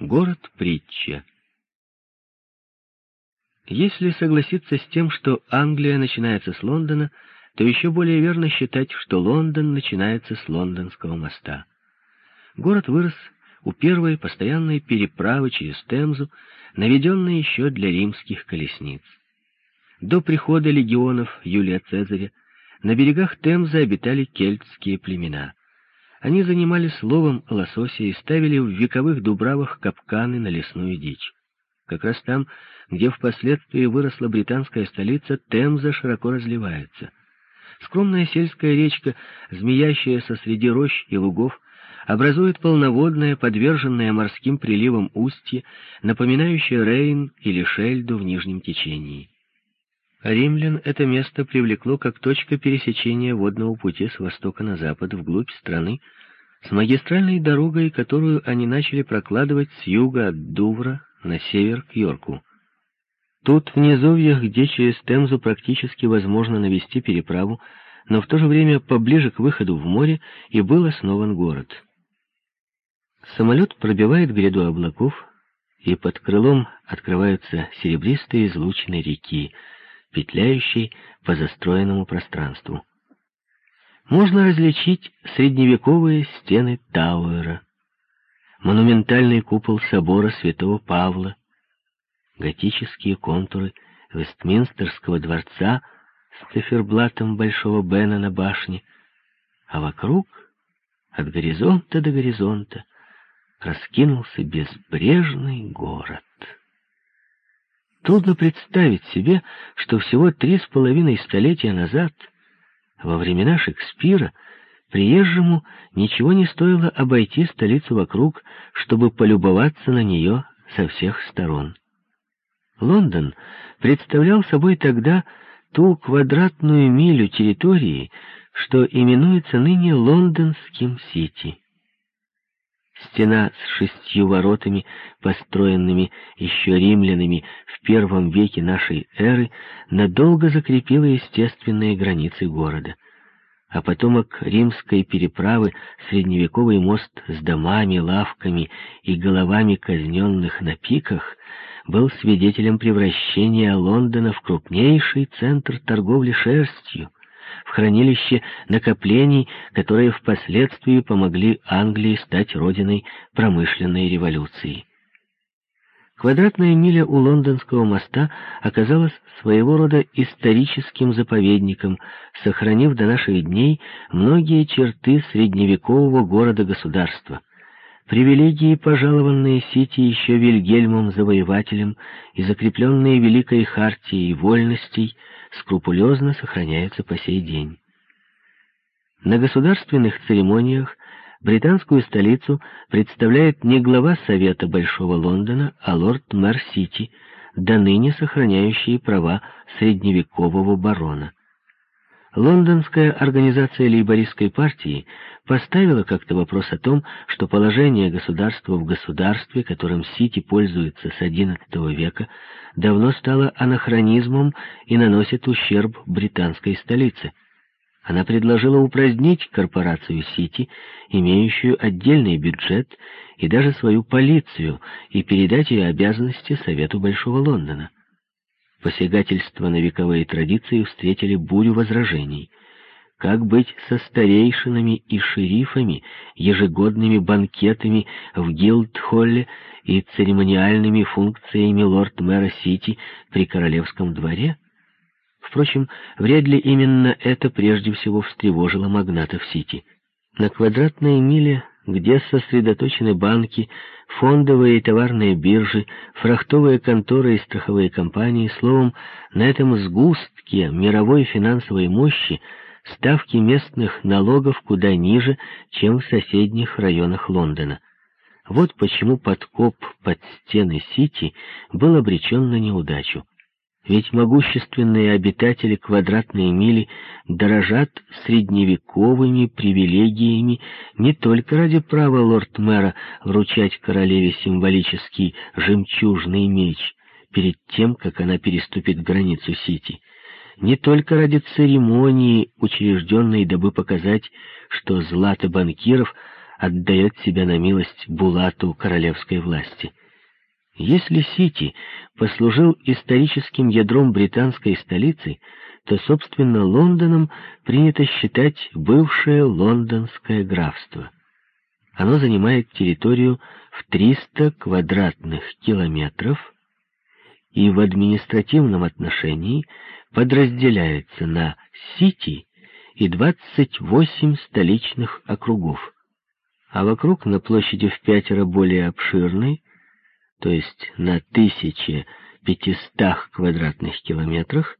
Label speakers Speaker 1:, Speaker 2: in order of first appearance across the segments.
Speaker 1: Город-притча. Если согласиться с тем, что Англия начинается с Лондона, то еще более верно считать, что Лондон начинается с лондонского моста. Город вырос у первой постоянной переправы через Темзу, наведенной еще для римских колесниц. До прихода легионов Юлия Цезаря на берегах Темзы обитали кельтские племена. Они занимались ловом лосося и ставили в вековых дубравах капканы на лесную дичь. Как раз там, где впоследствии выросла британская столица, Темза широко разливается. Скромная сельская речка, змеящаяся среди рощ и лугов, образует полноводное, подверженное морским приливам устье, напоминающее Рейн или Шельду в нижнем течении. Римлян это место привлекло как точка пересечения водного пути с востока на запад, вглубь страны, с магистральной дорогой, которую они начали прокладывать с юга от Дувра на север к Йорку. Тут, в низовьях, где через Темзу практически возможно навести переправу, но в то же время поближе к выходу в море, и был основан город. Самолет пробивает гряду облаков, и под крылом открываются серебристые излучины реки — петляющей по застроенному пространству. Можно различить средневековые стены Тауэра, монументальный купол собора святого Павла, готические контуры Вестминстерского дворца с циферблатом Большого Бена на башне, а вокруг, от горизонта до горизонта, раскинулся безбрежный город. Трудно представить себе, что всего три с половиной столетия назад, во времена Шекспира, приезжему ничего не стоило обойти столицу вокруг, чтобы полюбоваться на нее со всех сторон. Лондон представлял собой тогда ту квадратную милю территории, что именуется ныне Лондонским Сити. Стена с шестью воротами, построенными еще римлянами в первом веке нашей эры, надолго закрепила естественные границы города. А потомок римской переправы, средневековый мост с домами, лавками и головами казненных на пиках, был свидетелем превращения Лондона в крупнейший центр торговли шерстью, в хранилище накоплений, которые впоследствии помогли Англии стать родиной промышленной революции. Квадратная миля у лондонского моста оказалась своего рода историческим заповедником, сохранив до наших дней многие черты средневекового города-государства. Привилегии, пожалованные Сити еще Вильгельмом Завоевателем и закрепленные Великой Хартией Вольностей – скрупулезно сохраняются по сей день. На государственных церемониях британскую столицу представляет не глава Совета Большого Лондона, а лорд-мэр Сити, до сохраняющий права средневекового барона. Лондонская организация лейбористской партии поставила как-то вопрос о том, что положение государства в государстве, которым Сити пользуется с XI века, давно стало анахронизмом и наносит ущерб британской столице. Она предложила упразднить корпорацию Сити, имеющую отдельный бюджет и даже свою полицию, и передать ее обязанности Совету Большого Лондона. Посягательства на вековые традиции встретили бурю возражений. Как быть со старейшинами и шерифами, ежегодными банкетами в Гилдхолле и церемониальными функциями лорд-мэра Сити при королевском дворе? Впрочем, вряд ли именно это прежде всего встревожило магнатов Сити. На квадратной миле где сосредоточены банки, фондовые и товарные биржи, фрахтовые конторы и страховые компании. Словом, на этом сгустке мировой финансовой мощи ставки местных налогов куда ниже, чем в соседних районах Лондона. Вот почему подкоп под стены Сити был обречен на неудачу. Ведь могущественные обитатели квадратной мили дорожат средневековыми привилегиями не только ради права лорд-мэра вручать королеве символический жемчужный меч перед тем, как она переступит границу Сити, не только ради церемонии, учрежденной, дабы показать, что злато банкиров отдает себя на милость Булату королевской власти. Если Сити послужил историческим ядром британской столицы, то, собственно, Лондоном принято считать бывшее лондонское графство. Оно занимает территорию в 300 квадратных километров и в административном отношении подразделяется на Сити и 28 столичных округов, а вокруг на площади в пятеро более обширной, то есть на 1500 квадратных километрах,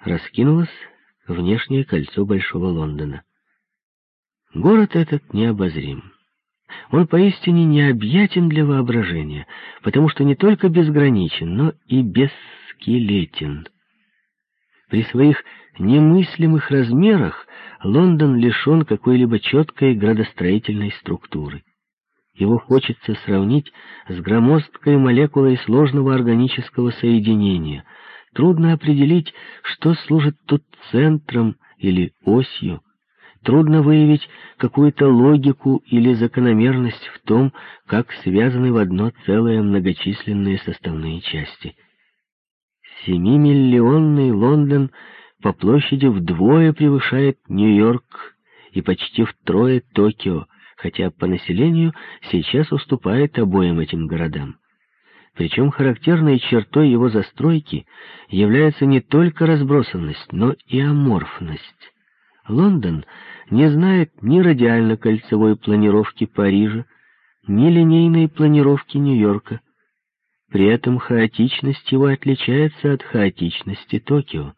Speaker 1: раскинулось внешнее кольцо Большого Лондона. Город этот необозрим. Он поистине необъятен для воображения, потому что не только безграничен, но и бесскелетен. При своих немыслимых размерах Лондон лишен какой-либо четкой градостроительной структуры. Его хочется сравнить с громоздкой молекулой сложного органического соединения. Трудно определить, что служит тут центром или осью. Трудно выявить какую-то логику или закономерность в том, как связаны в одно целое многочисленные составные части. Семимиллионный Лондон по площади вдвое превышает Нью-Йорк и почти втрое Токио, хотя по населению сейчас уступает обоим этим городам. Причем характерной чертой его застройки является не только разбросанность, но и аморфность. Лондон не знает ни радиально-кольцевой планировки Парижа, ни линейной планировки Нью-Йорка. При этом хаотичность его отличается от хаотичности Токио.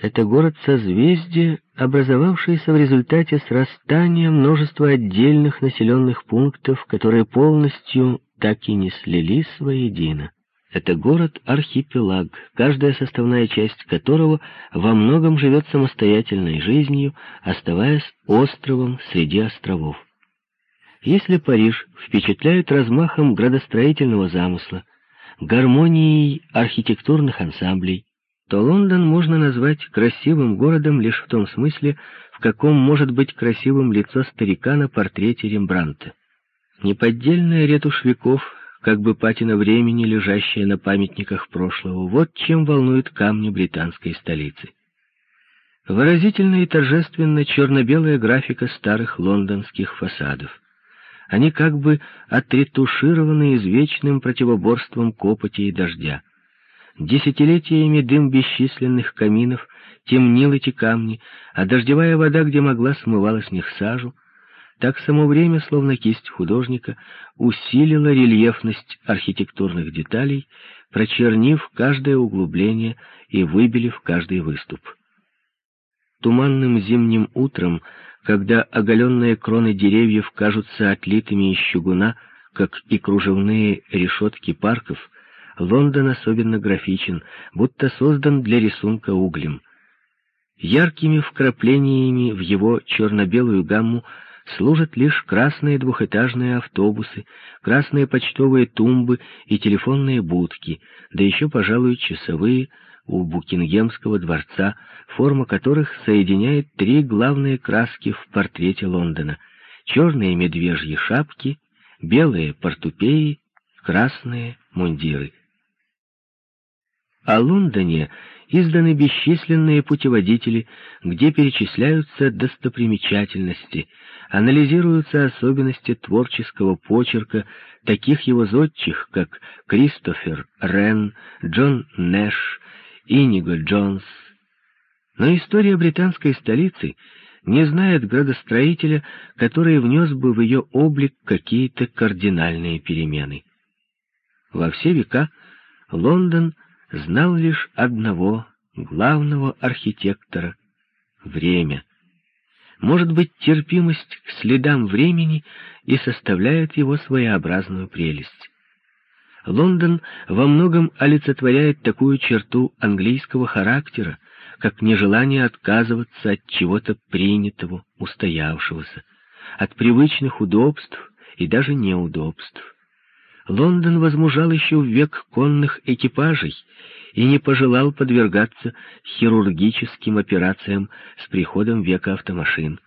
Speaker 1: Это город созвездия, образовавшийся в результате срастания множества отдельных населенных пунктов, которые полностью так и не слились воедино. Это город-архипелаг, каждая составная часть которого во многом живет самостоятельной жизнью, оставаясь островом среди островов. Если Париж впечатляет размахом градостроительного замысла, гармонией архитектурных ансамблей, то Лондон можно назвать красивым городом лишь в том смысле, в каком может быть красивым лицо старика на портрете Рембрандта. Неподдельная ретушь веков, как бы патина времени, лежащая на памятниках прошлого, вот чем волнует камни британской столицы. Выразительно и торжественно черно-белая графика старых лондонских фасадов. Они как бы отретушированы извечным противоборством копоти и дождя. Десятилетиями дым бесчисленных каминов темнил эти камни, а дождевая вода, где могла, смывала с них сажу. Так само время, словно кисть художника, усилило рельефность архитектурных деталей, прочернив каждое углубление и выбелив каждый выступ. Туманным зимним утром, когда оголенные кроны деревьев кажутся отлитыми из чугуна, как и кружевные решетки парков, Лондон особенно графичен, будто создан для рисунка углем. Яркими вкраплениями в его черно-белую гамму служат лишь красные двухэтажные автобусы, красные почтовые тумбы и телефонные будки, да еще, пожалуй, часовые у Букингемского дворца, форма которых соединяет три главные краски в портрете Лондона — черные медвежьи шапки, белые портупеи, красные мундиры. О Лондоне изданы бесчисленные путеводители, где перечисляются достопримечательности, анализируются особенности творческого почерка таких его зодчих, как Кристофер Рен, Джон Нэш, Иниго Джонс. Но история британской столицы не знает градостроителя, который внес бы в ее облик какие-то кардинальные перемены. Во все века Лондон — знал лишь одного главного архитектора — время. Может быть, терпимость к следам времени и составляет его своеобразную прелесть. Лондон во многом олицетворяет такую черту английского характера, как нежелание отказываться от чего-то принятого, устоявшегося, от привычных удобств и даже неудобств. Лондон возмужал еще в век конных экипажей и не пожелал подвергаться хирургическим операциям с приходом века автомашин.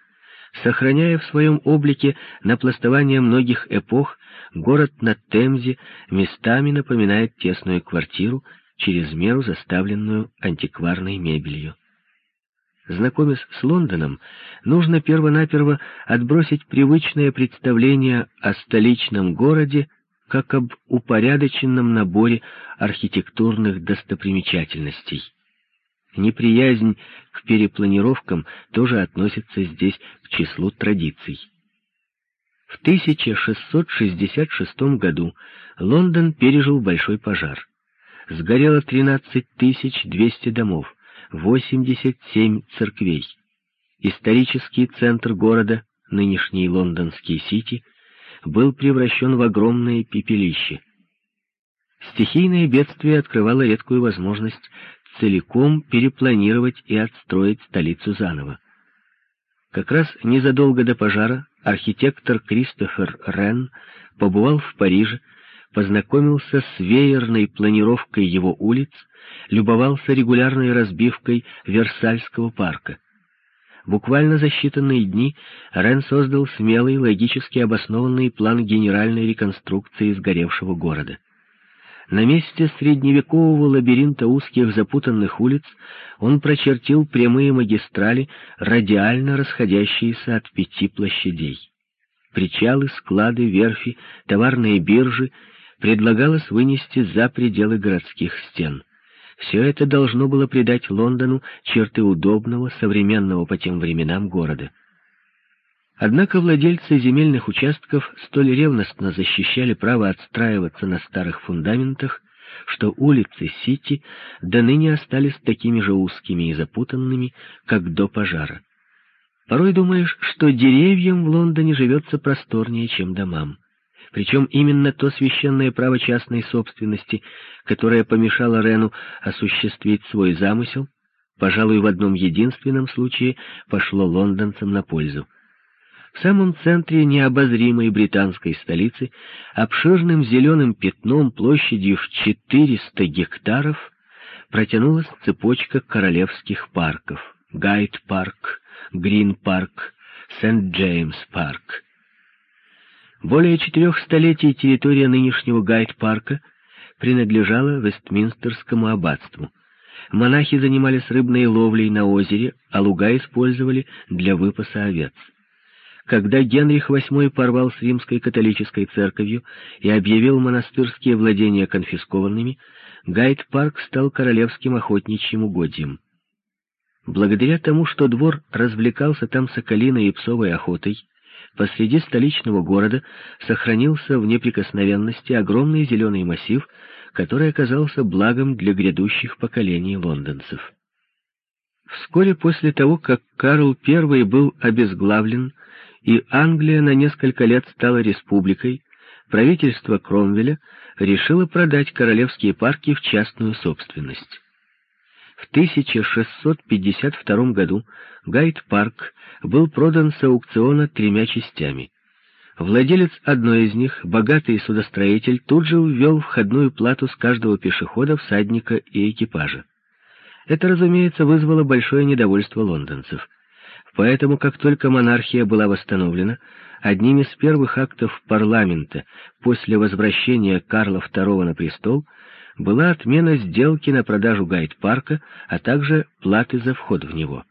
Speaker 1: Сохраняя в своем облике напластование многих эпох, город на Темзе местами напоминает тесную квартиру, через меру заставленную антикварной мебелью. Знакомясь с Лондоном, нужно первонаперво отбросить привычное представление о столичном городе как об упорядоченном наборе архитектурных достопримечательностей. Неприязнь к перепланировкам тоже относится здесь к числу традиций. В 1666 году Лондон пережил большой пожар. Сгорело 13 200 домов, 87 церквей. Исторический центр города, нынешний лондонский Сити, был превращен в огромное пепелище. Стихийное бедствие открывало редкую возможность целиком перепланировать и отстроить столицу заново. Как раз незадолго до пожара архитектор Кристофер Рен побывал в Париже, познакомился с веерной планировкой его улиц, любовался регулярной разбивкой Версальского парка. Буквально за считанные дни Рен создал смелый, логически обоснованный план генеральной реконструкции сгоревшего города. На месте средневекового лабиринта узких запутанных улиц он прочертил прямые магистрали, радиально расходящиеся от пяти площадей. Причалы, склады, верфи, товарные биржи предлагалось вынести за пределы городских стен. Все это должно было придать Лондону черты удобного, современного по тем временам города. Однако владельцы земельных участков столь ревностно защищали право отстраиваться на старых фундаментах, что улицы Сити до ныне остались такими же узкими и запутанными, как до пожара. Порой думаешь, что деревьям в Лондоне живется просторнее, чем домам. Причем именно то священное право частной собственности, которое помешало Рену осуществить свой замысел, пожалуй, в одном единственном случае пошло лондонцам на пользу. В самом центре необозримой британской столицы, обширным зеленым пятном площадью в 400 гектаров, протянулась цепочка королевских парков — Гайд-парк, Грин-парк, Сент-Джеймс-парк. Более четырех столетий территория нынешнего Гайд-парка принадлежала Вестминстерскому аббатству. Монахи занимались рыбной ловлей на озере, а луга использовали для выпаса овец. Когда Генрих VIII порвал с римской католической церковью и объявил монастырские владения конфискованными, Гайд-парк стал королевским охотничьим угодьем. Благодаря тому, что двор развлекался там соколиной и псовой охотой, посреди столичного города сохранился в неприкосновенности огромный зеленый массив, который оказался благом для грядущих поколений лондонцев. Вскоре после того, как Карл I был обезглавлен и Англия на несколько лет стала республикой, правительство Кромвеля решило продать королевские парки в частную собственность. В 1652 году Гайд-парк был продан с аукциона тремя частями. Владелец одной из них, богатый судостроитель, тут же ввел входную плату с каждого пешехода, всадника и экипажа. Это, разумеется, вызвало большое недовольство лондонцев. Поэтому, как только монархия была восстановлена, одним из первых актов парламента после возвращения Карла II на престол – была отмена сделки на продажу гайд-парка, а также платы за вход в него.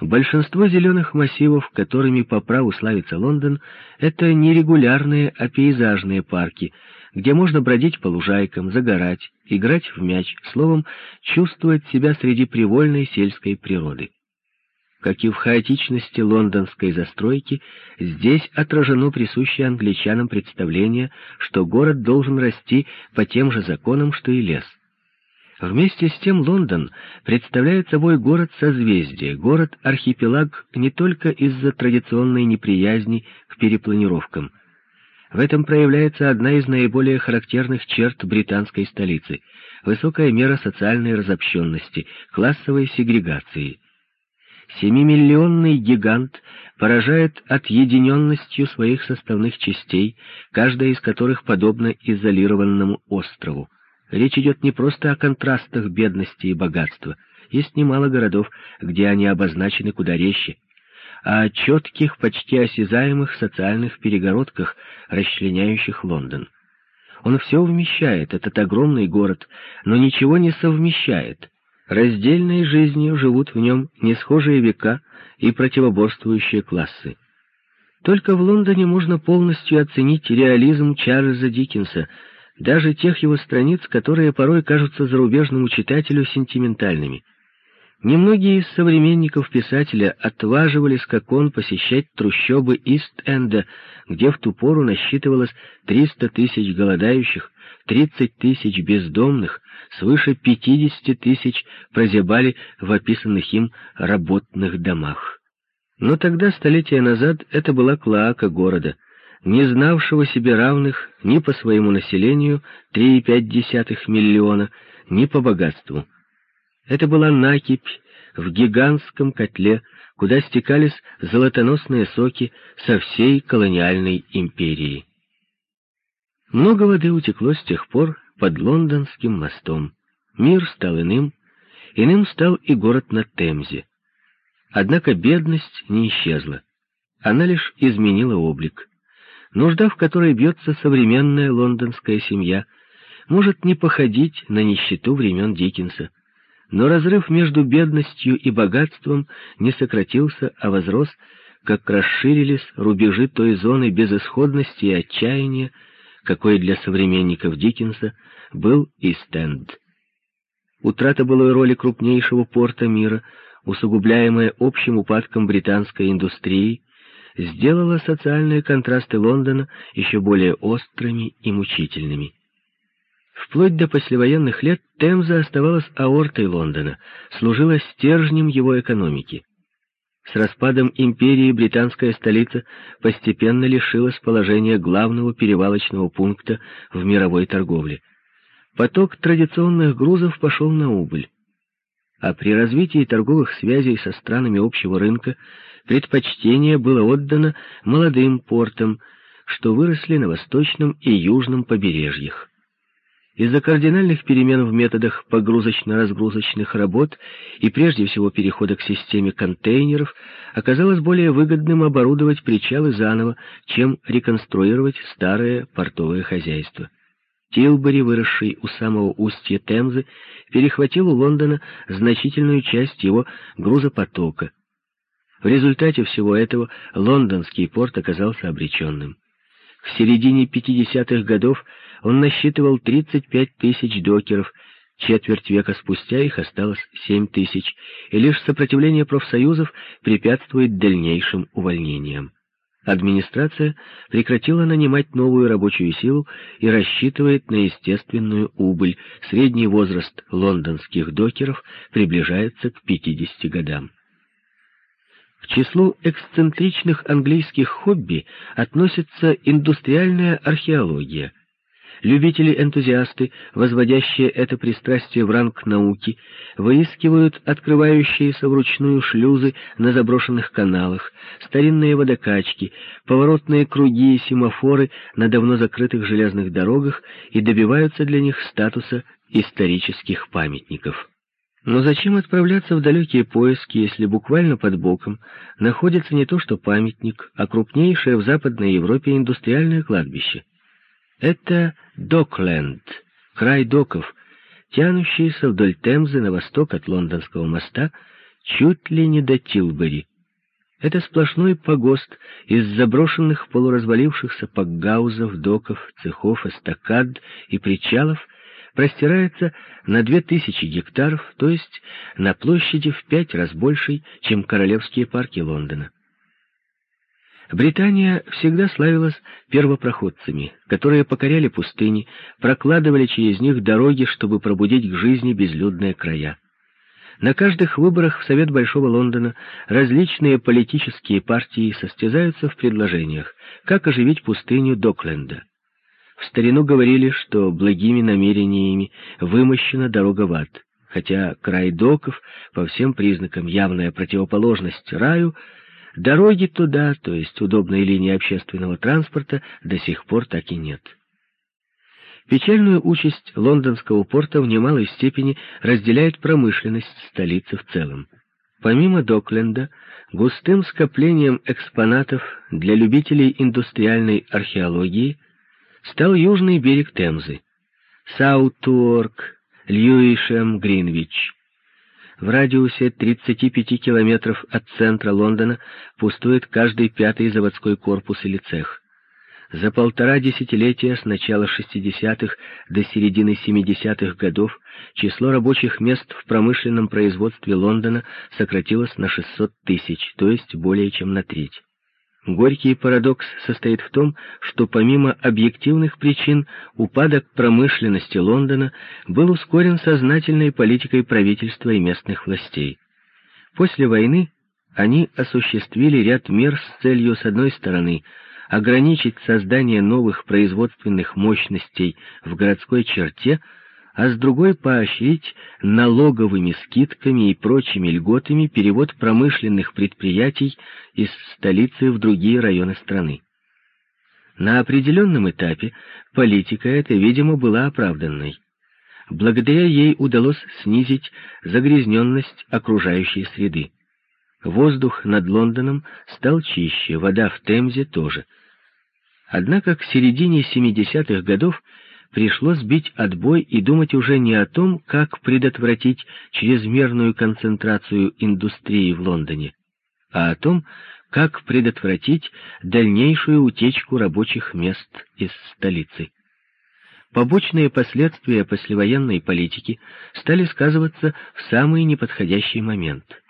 Speaker 1: Большинство зеленых массивов, которыми по праву славится Лондон, это нерегулярные, а пейзажные парки, где можно бродить по лужайкам, загорать, играть в мяч, словом, чувствовать себя среди привольной сельской природы. Как и в хаотичности лондонской застройки, здесь отражено присущее англичанам представление, что город должен расти по тем же законам, что и лес. Вместе с тем Лондон представляет собой город-созвездие, город-архипелаг не только из-за традиционной неприязни к перепланировкам. В этом проявляется одна из наиболее характерных черт британской столицы — высокая мера социальной разобщенности, классовой сегрегации — Семимиллионный гигант поражает отъединенностью своих составных частей, каждая из которых подобна изолированному острову. Речь идет не просто о контрастах бедности и богатства. Есть немало городов, где они обозначены куда резче. а о четких, почти осязаемых социальных перегородках, расчленяющих Лондон. Он все вмещает, этот огромный город, но ничего не совмещает. Раздельной жизнью живут в нем несхожие века и противоборствующие классы. Только в Лондоне можно полностью оценить реализм Чарльза Диккенса, даже тех его страниц, которые порой кажутся зарубежному читателю сентиментальными. Немногие из современников писателя отваживались, как он, посещать трущобы Ист-Энда, где в ту пору насчитывалось 300 тысяч голодающих, 30 тысяч бездомных, свыше 50 тысяч прозябали в описанных им работных домах. Но тогда, столетия назад, это была клоака города, не знавшего себе равных ни по своему населению 3,5 миллиона, ни по богатству. Это была накипь в гигантском котле, куда стекались золотоносные соки со всей колониальной империи. Много воды утекло с тех пор под лондонским мостом. Мир стал иным, иным стал и город на Темзе. Однако бедность не исчезла. Она лишь изменила облик. Нужда, в которой бьется современная лондонская семья, может не походить на нищету времен Диккенса. Но разрыв между бедностью и богатством не сократился, а возрос, как расширились рубежи той зоны безысходности и отчаяния, какой для современников Диккенса был и Стенд. Утрата былой роли крупнейшего порта мира — усугубляемая общим упадком британской индустрии, сделала социальные контрасты Лондона еще более острыми и мучительными. Вплоть до послевоенных лет Темза оставалась аортой Лондона, служила стержнем его экономики. С распадом империи британская столица постепенно лишилась положения главного перевалочного пункта в мировой торговле. Поток традиционных грузов пошел на убыль а при развитии торговых связей со странами общего рынка предпочтение было отдано молодым портам, что выросли на восточном и южном побережьях. Из-за кардинальных перемен в методах погрузочно-разгрузочных работ и прежде всего перехода к системе контейнеров оказалось более выгодным оборудовать причалы заново, чем реконструировать старое портовое хозяйство. Тилбери, выросший у самого устья Темзы, перехватил у Лондона значительную часть его грузопотока. В результате всего этого лондонский порт оказался обреченным. В середине 50-х годов он насчитывал 35 тысяч докеров, четверть века спустя их осталось 7 тысяч, и лишь сопротивление профсоюзов препятствует дальнейшим увольнениям. Администрация прекратила нанимать новую рабочую силу и рассчитывает на естественную убыль. Средний возраст лондонских докеров приближается к 50 годам. К числу эксцентричных английских хобби относится индустриальная археология – Любители-энтузиасты, возводящие это пристрастие в ранг науки, выискивают открывающиеся вручную шлюзы на заброшенных каналах, старинные водокачки, поворотные круги и семафоры на давно закрытых железных дорогах и добиваются для них статуса исторических памятников. Но зачем отправляться в далекие поиски, если буквально под боком находится не то что памятник, а крупнейшее в Западной Европе индустриальное кладбище? Это Докленд, край доков, тянущийся вдоль Темзы на восток от Лондонского моста, чуть ли не до Тилбери. Это сплошной погост из заброшенных полуразвалившихся пакгаузов, доков, цехов, эстакад и причалов простирается на две тысячи гектаров, то есть на площади в пять раз большей, чем королевские парки Лондона. Британия всегда славилась первопроходцами, которые покоряли пустыни, прокладывали через них дороги, чтобы пробудить к жизни безлюдные края. На каждых выборах в Совет Большого Лондона различные политические партии состязаются в предложениях, как оживить пустыню Докленда. В старину говорили, что благими намерениями вымощена дорога в ад, хотя край доков, по всем признакам явная противоположность раю, Дороги туда, то есть удобной линии общественного транспорта, до сих пор так и нет. Печальную участь лондонского порта в немалой степени разделяет промышленность столицы в целом. Помимо Докленда, густым скоплением экспонатов для любителей индустриальной археологии стал южный берег Темзы. Саутуорк, Льюишем, Гринвич. В радиусе 35 километров от центра Лондона пустует каждый пятый заводской корпус или цех. За полтора десятилетия с начала 60-х до середины 70-х годов число рабочих мест в промышленном производстве Лондона сократилось на 600 тысяч, то есть более чем на треть. Горький парадокс состоит в том, что помимо объективных причин упадок промышленности Лондона был ускорен сознательной политикой правительства и местных властей. После войны они осуществили ряд мер с целью, с одной стороны, ограничить создание новых производственных мощностей в городской черте, а с другой поощрить налоговыми скидками и прочими льготами перевод промышленных предприятий из столицы в другие районы страны. На определенном этапе политика эта, видимо, была оправданной. Благодаря ей удалось снизить загрязненность окружающей среды. Воздух над Лондоном стал чище, вода в Темзе тоже – Однако к середине 70-х годов пришлось бить отбой и думать уже не о том, как предотвратить чрезмерную концентрацию индустрии в Лондоне, а о том, как предотвратить дальнейшую утечку рабочих мест из столицы. Побочные последствия послевоенной политики стали сказываться в самый неподходящий момент –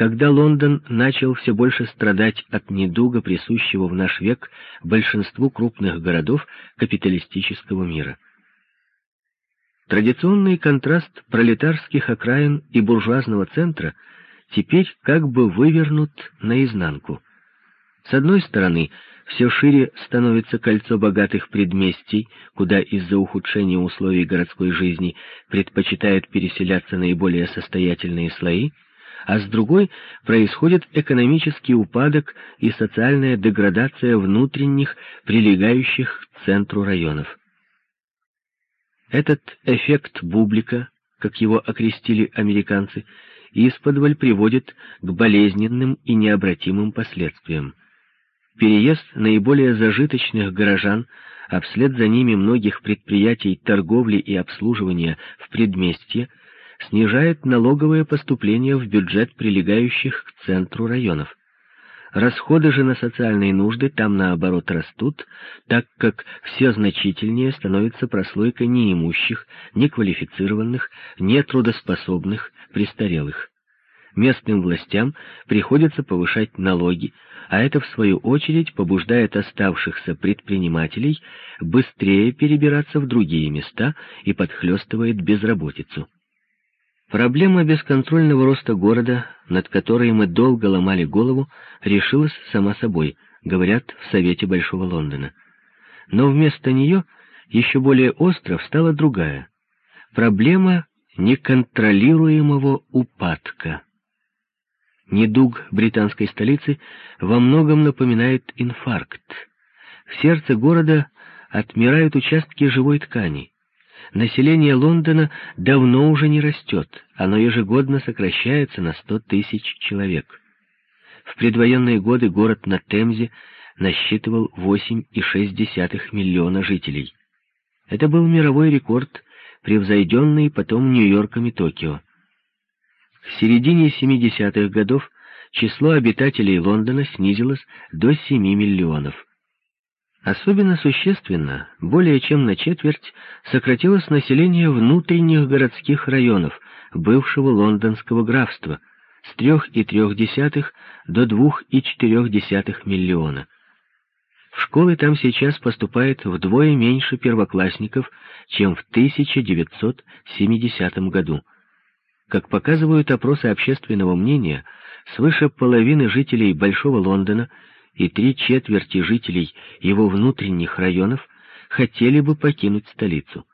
Speaker 1: когда Лондон начал все больше страдать от недуга, присущего в наш век большинству крупных городов капиталистического мира. Традиционный контраст пролетарских окраин и буржуазного центра теперь как бы вывернут наизнанку. С одной стороны, все шире становится кольцо богатых предместий, куда из-за ухудшения условий городской жизни предпочитают переселяться наиболее состоятельные слои, а с другой происходит экономический упадок и социальная деградация внутренних, прилегающих к центру районов. Этот эффект бублика, как его окрестили американцы, исподволь приводит к болезненным и необратимым последствиям. Переезд наиболее зажиточных горожан, а вслед за ними многих предприятий торговли и обслуживания в предместье – снижает налоговые поступления в бюджет прилегающих к центру районов. Расходы же на социальные нужды там, наоборот, растут, так как все значительнее становится прослойка неимущих, неквалифицированных, нетрудоспособных, престарелых. Местным властям приходится повышать налоги, а это, в свою очередь, побуждает оставшихся предпринимателей быстрее перебираться в другие места и подхлестывает безработицу. Проблема бесконтрольного роста города, над которой мы долго ломали голову, решилась сама собой, говорят в Совете Большого Лондона. Но вместо нее еще более остро встала другая. Проблема неконтролируемого упадка. Недуг британской столицы во многом напоминает инфаркт. В сердце города отмирают участки живой ткани. Население Лондона давно уже не растет, оно ежегодно сокращается на 100 тысяч человек. В предвоенные годы город на Темзе насчитывал 8,6 миллиона жителей. Это был мировой рекорд, превзойденный потом Нью-Йорком и Токио. В середине 70-х годов число обитателей Лондона снизилось до 7 миллионов. Особенно существенно, более чем на четверть, сократилось население внутренних городских районов бывшего лондонского графства с 3,3 до 2,4 миллиона. В школы там сейчас поступает вдвое меньше первоклассников, чем в 1970 году. Как показывают опросы общественного мнения, свыше половины жителей Большого Лондона – и три четверти жителей его внутренних районов хотели бы покинуть столицу.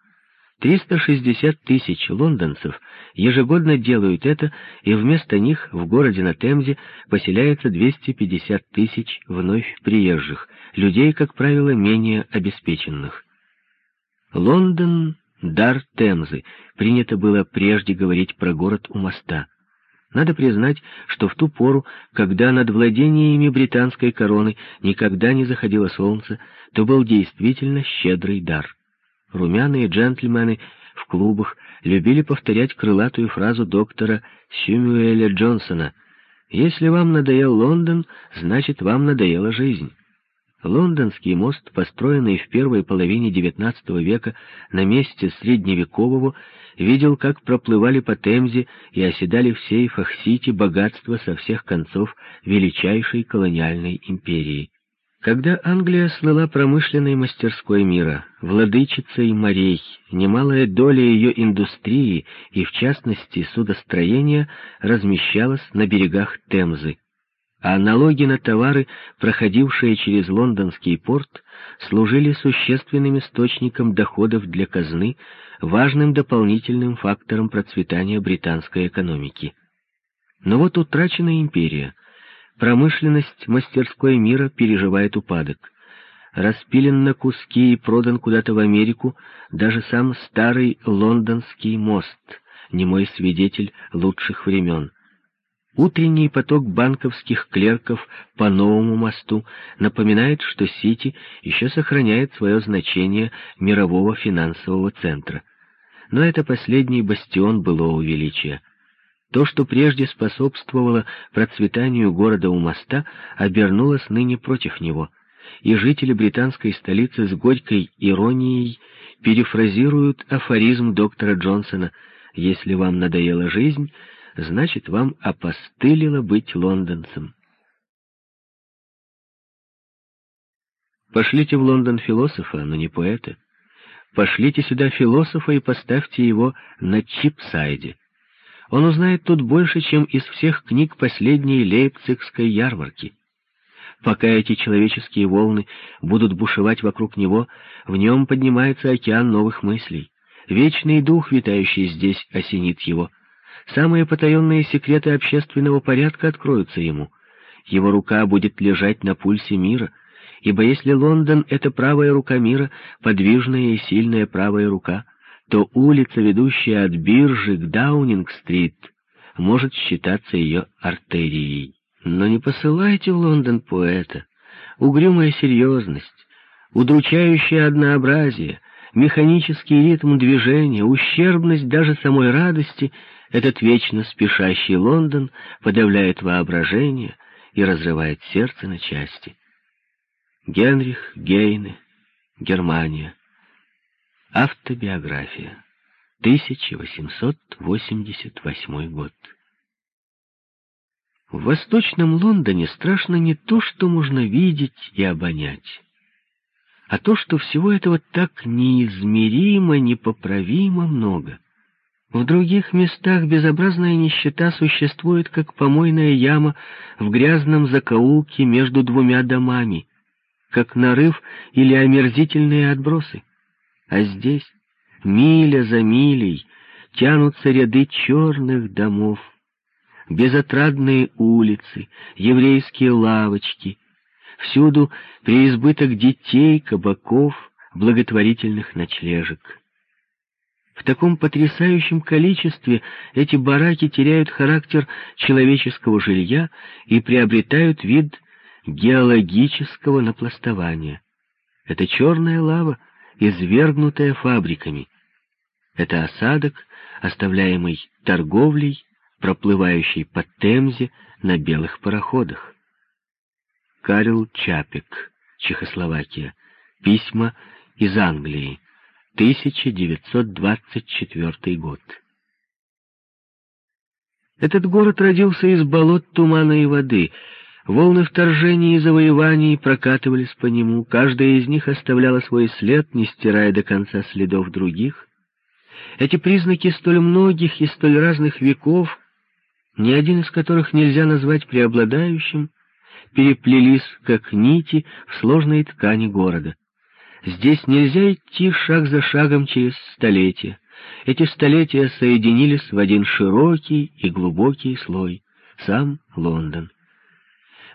Speaker 1: 360 тысяч лондонцев ежегодно делают это, и вместо них в городе на Темзе поселяется 250 тысяч вновь приезжих, людей, как правило, менее обеспеченных. Лондон — дар Темзы, принято было прежде говорить про город у моста. Надо признать, что в ту пору, когда над владениями британской короны никогда не заходило солнце, то был действительно щедрый дар. Румяные джентльмены в клубах любили повторять крылатую фразу доктора Сюмюэля Джонсона «Если вам надоел Лондон, значит, вам надоела жизнь». Лондонский мост, построенный в первой половине XIX века на месте средневекового, видел, как проплывали по Темзе и оседали в сейфах Сити богатства со всех концов величайшей колониальной империи. Когда Англия слыла промышленной мастерской мира, владычицей морей, немалая доля ее индустрии и, в частности, судостроения размещалась на берегах Темзы а налоги на товары, проходившие через лондонский порт, служили существенным источником доходов для казны, важным дополнительным фактором процветания британской экономики. Но вот утрачена империя. Промышленность мастерской мира переживает упадок. Распилен на куски и продан куда-то в Америку даже сам старый лондонский мост, немой свидетель лучших времен. Утренний поток банковских клерков по новому мосту напоминает, что Сити еще сохраняет свое значение мирового финансового центра. Но это последний бастион былого величия. То, что прежде способствовало процветанию города у моста, обернулось ныне против него, и жители британской столицы с горькой иронией перефразируют афоризм доктора Джонсона «Если вам надоела жизнь, значит, вам опостылило быть лондонцем. Пошлите в Лондон философа, но не поэта. Пошлите сюда философа и поставьте его на Чипсайде. Он узнает тут больше, чем из всех книг последней лейпцигской ярмарки. Пока эти человеческие волны будут бушевать вокруг него, в нем поднимается океан новых мыслей. Вечный дух, витающий здесь, осенит его — Самые потаенные секреты общественного порядка откроются ему. Его рука будет лежать на пульсе мира, ибо если Лондон — это правая рука мира, подвижная и сильная правая рука, то улица, ведущая от биржи к Даунинг-стрит, может считаться ее артерией. Но не посылайте в Лондон поэта. Угрюмая серьезность, удручающее однообразие, механический ритм движения, ущербность даже самой радости — этот вечно спешащий Лондон подавляет воображение и разрывает сердце на части. Генрих Гейне, Германия. Автобиография. 1888 год. В Восточном Лондоне страшно не то, что можно видеть и обонять, а то, что всего этого так неизмеримо, непоправимо много. В других местах безобразная нищета существует, как помойная яма в грязном закоулке между двумя домами, как нарыв или омерзительные отбросы. А здесь, миля за милей, тянутся ряды черных домов, безотрадные улицы, еврейские лавочки, всюду преизбыток детей, кабаков, благотворительных ночлежек. В таком потрясающем количестве эти бараки теряют характер человеческого жилья и приобретают вид геологического напластования. Это черная лава, извергнутая фабриками. Это осадок, оставляемый торговлей, проплывающей по Темзе на белых пароходах. Карл Чапик, Чехословакия. Письма из Англии. 1924 год. Этот город родился из болот тумана и воды. Волны вторжений и завоеваний прокатывались по нему, каждая из них оставляла свой след, не стирая до конца следов других. Эти признаки столь многих и столь разных веков, ни один из которых нельзя назвать преобладающим, переплелись, как нити, в сложной ткани города. Здесь нельзя идти шаг за шагом через столетия. Эти столетия соединились в один широкий и глубокий слой — сам Лондон.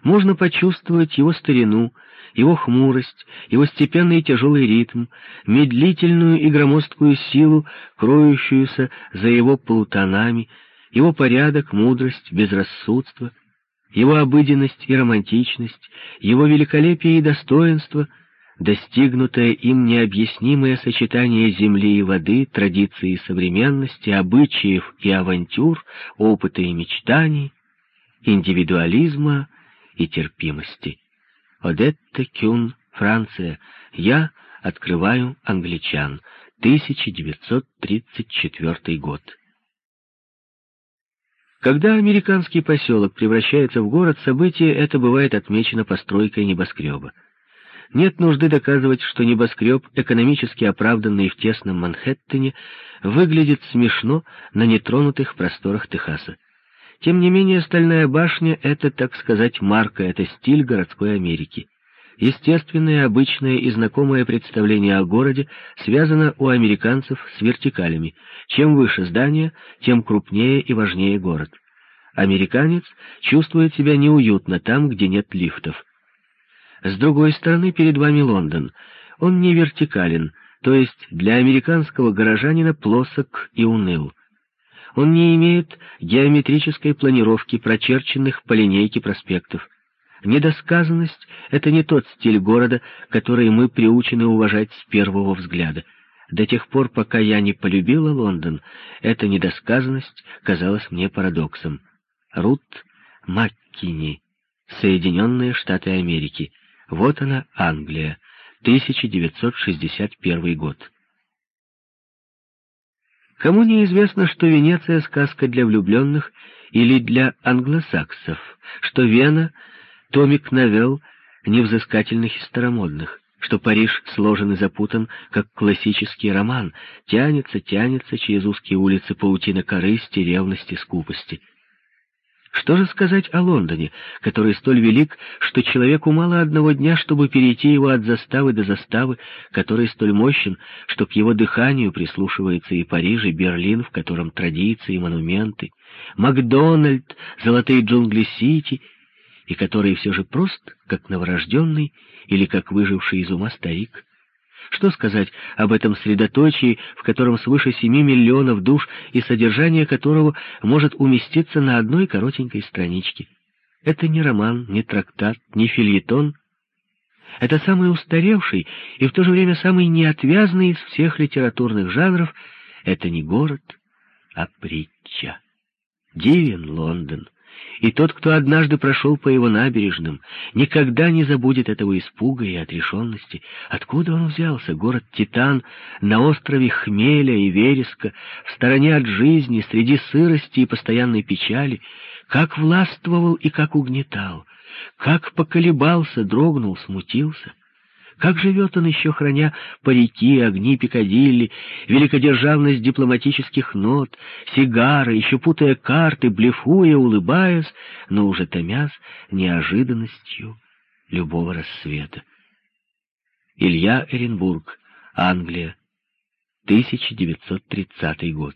Speaker 1: Можно почувствовать его старину, его хмурость, его степенный и тяжелый ритм, медлительную и громоздкую силу, кроющуюся за его полутонами, его порядок, мудрость, безрассудство, его обыденность и романтичность, его великолепие и достоинство, достигнутое им необъяснимое сочетание земли и воды, традиции и современности, обычаев и авантюр, опыта и мечтаний, индивидуализма и терпимости. Одетта Кюн, Франция. Я открываю англичан. 1934 год. Когда американский поселок превращается в город, событие это бывает отмечено постройкой небоскреба. Нет нужды доказывать, что небоскреб, экономически оправданный в тесном Манхэттене, выглядит смешно на нетронутых просторах Техаса. Тем не менее, Стальная башня — это, так сказать, марка, это стиль городской Америки. Естественное, обычное и знакомое представление о городе связано у американцев с вертикалями. Чем выше здание, тем крупнее и важнее город. Американец чувствует себя неуютно там, где нет лифтов. С другой стороны, перед вами Лондон. Он не вертикален, то есть для американского горожанина плосок и уныл. Он не имеет геометрической планировки, прочерченных по линейке проспектов. Недосказанность — это не тот стиль города, который мы приучены уважать с первого взгляда. До тех пор, пока я не полюбила Лондон, эта недосказанность казалась мне парадоксом. Рут Маккини, Соединенные Штаты Америки. Вот она, Англия, 1961 год. Кому неизвестно, что Венеция — сказка для влюбленных или для англосаксов, что Вена — томик новелл невзыскательных и старомодных, что Париж сложен и запутан, как классический роман, тянется, тянется через узкие улицы паутина корысти, ревности, скупости. Что же сказать о Лондоне, который столь велик, что человеку мало одного дня, чтобы перейти его от заставы до заставы, который столь мощен, что к его дыханию прислушивается и Париж, и Берлин, в котором традиции и монументы, Макдональд, золотые джунгли Сити — и который все же прост, как новорожденный или как выживший из ума старик. Что сказать об этом средоточии, в котором свыше семи миллионов душ и содержание которого может уместиться на одной коротенькой страничке? Это не роман, не трактат, не фильетон. Это самый устаревший и в то же время самый неотвязный из всех литературных жанров. Это не город, а притча. Дивен Лондон. И тот, кто однажды прошел по его набережным, никогда не забудет этого испуга и отрешенности. Откуда он взялся, город-титан, на острове хмеля и вереска, в стороне от жизни, среди сырости и постоянной печали, как властвовал и как угнетал, как поколебался, дрогнул, смутился. Как живет он еще, храня парики, огни Пикадилли, великодержавность дипломатических нот, сигары, еще путая карты, блефуя, улыбаясь, но уже томясь неожиданностью любого рассвета. Илья Эренбург, Англия, 1930 год.